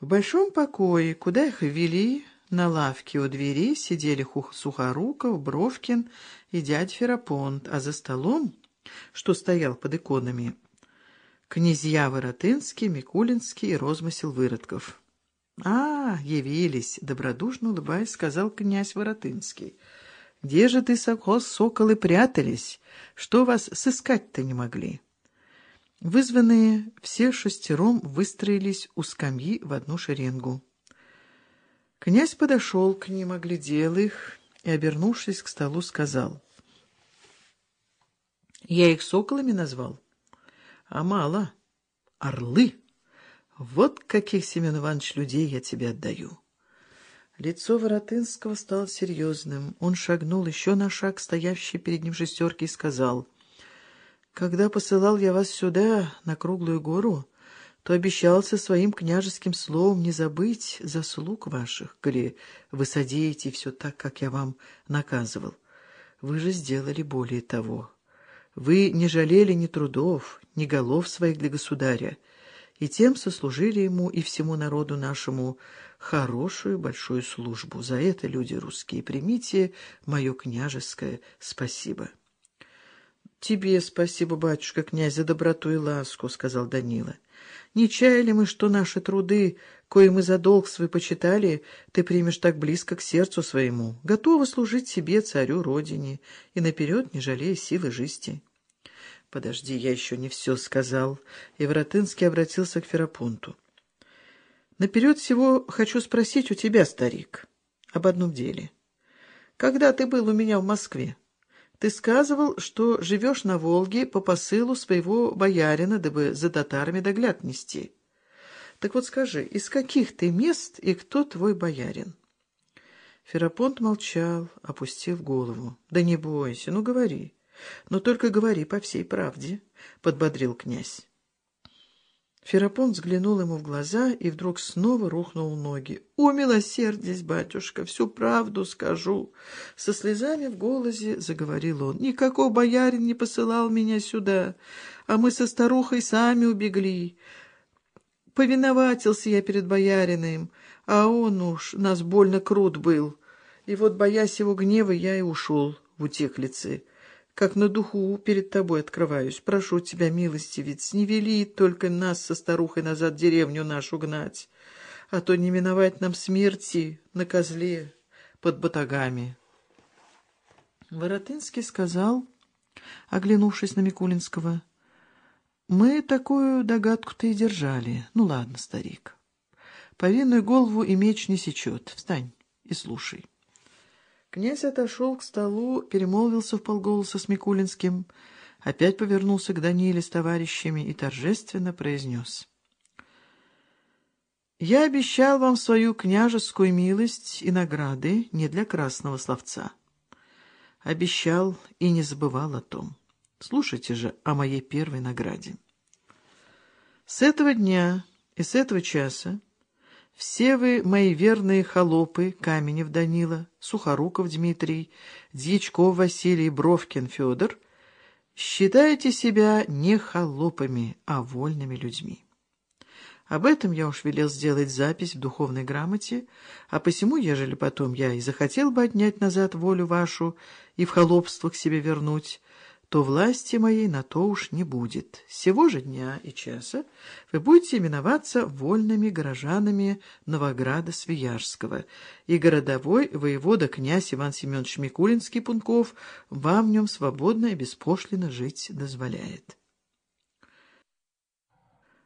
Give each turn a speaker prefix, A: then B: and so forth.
A: В большом покое, куда их ввели, на лавке у двери сидели Сухоруков, Бровкин и дядь Ферапонт, а за столом, что стоял под иконами, князья Воротынский, Микулинский и розмысел Выродков. — А, явились, — добродушно улыбаясь, сказал князь Воротынский. — Где же ты, сокос, соколы, прятались? Что вас сыскать-то не могли? — Вызванные все шестером выстроились у скамьи в одну шеренгу. Князь подошел к ним, оглядел их и, обернувшись к столу, сказал. «Я их соколами назвал, а мало. Орлы! Вот каких, Семен Иванович, людей я тебе отдаю». Лицо Воротынского стало серьезным. Он шагнул еще на шаг, стоявший перед ним шестерки, и сказал — когда посылал я вас сюда, на круглую гору, то обещался своим княжеским словом не забыть заслуг ваших, коли вы содеете все так, как я вам наказывал. Вы же сделали более того. Вы не жалели ни трудов, ни голов своих для государя, и тем сослужили ему и всему народу нашему хорошую большую службу. За это, люди русские, примите мое княжеское спасибо». «Тебе спасибо, батюшка, князь, за доброту и ласку», — сказал Данила. «Не чаяли мы, что наши труды, кои мы за долг свой почитали, ты примешь так близко к сердцу своему, готовы служить себе, царю, родине, и наперед не жалея силы жизни». «Подожди, я еще не все сказал», — и Воротынский обратился к Ферапонту. «Наперед всего хочу спросить у тебя, старик, об одном деле. Когда ты был у меня в Москве?» Ты сказывал, что живешь на Волге по посылу своего боярина, дабы за татарами догляд нести. Так вот скажи, из каких ты мест и кто твой боярин? Ферапонт молчал, опустив голову. — Да не бойся, ну говори. Но только говори по всей правде, — подбодрил князь. Ферапон взглянул ему в глаза и вдруг снова рухнул ноги. — О, милосердись, батюшка, всю правду скажу! Со слезами в голосе заговорил он. — Никакой боярин не посылал меня сюда, а мы со старухой сами убегли. Повиноватился я перед боярином, а он уж нас больно крут был. И вот, боясь его гнева, я и ушел в утеклицы как на духу перед тобой открываюсь. Прошу тебя, милостивец, не вели только нас со старухой назад деревню нашу гнать, а то не миновать нам смерти на козле под батагами. Воротынский сказал, оглянувшись на Микулинского, «Мы такую догадку-то и держали. Ну ладно, старик. Повинную голову и меч не сечет. Встань и слушай». Князь отошел к столу, перемолвился в полголоса с Микулинским, опять повернулся к Даниле с товарищами и торжественно произнес. «Я обещал вам свою княжескую милость и награды не для красного словца. Обещал и не забывал о том. Слушайте же о моей первой награде. С этого дня и с этого часа все вы, мои верные холопы, Каменев Данила, Сухоруков Дмитрий, Дьячков Василий, Бровкин Федор, считаете себя не холопами, а вольными людьми. Об этом я уж велел сделать запись в духовной грамоте, а посему, ежели потом я и захотел бы отнять назад волю вашу и в холопство к себе вернуть, то власти моей на то уж не будет. Сего же дня и часа вы будете именоваться вольными горожанами Новограда Свияжского, и городовой воевода князь Иван Семенович Микулинский-Пунков вам в нем свободно и беспошлино жить дозволяет.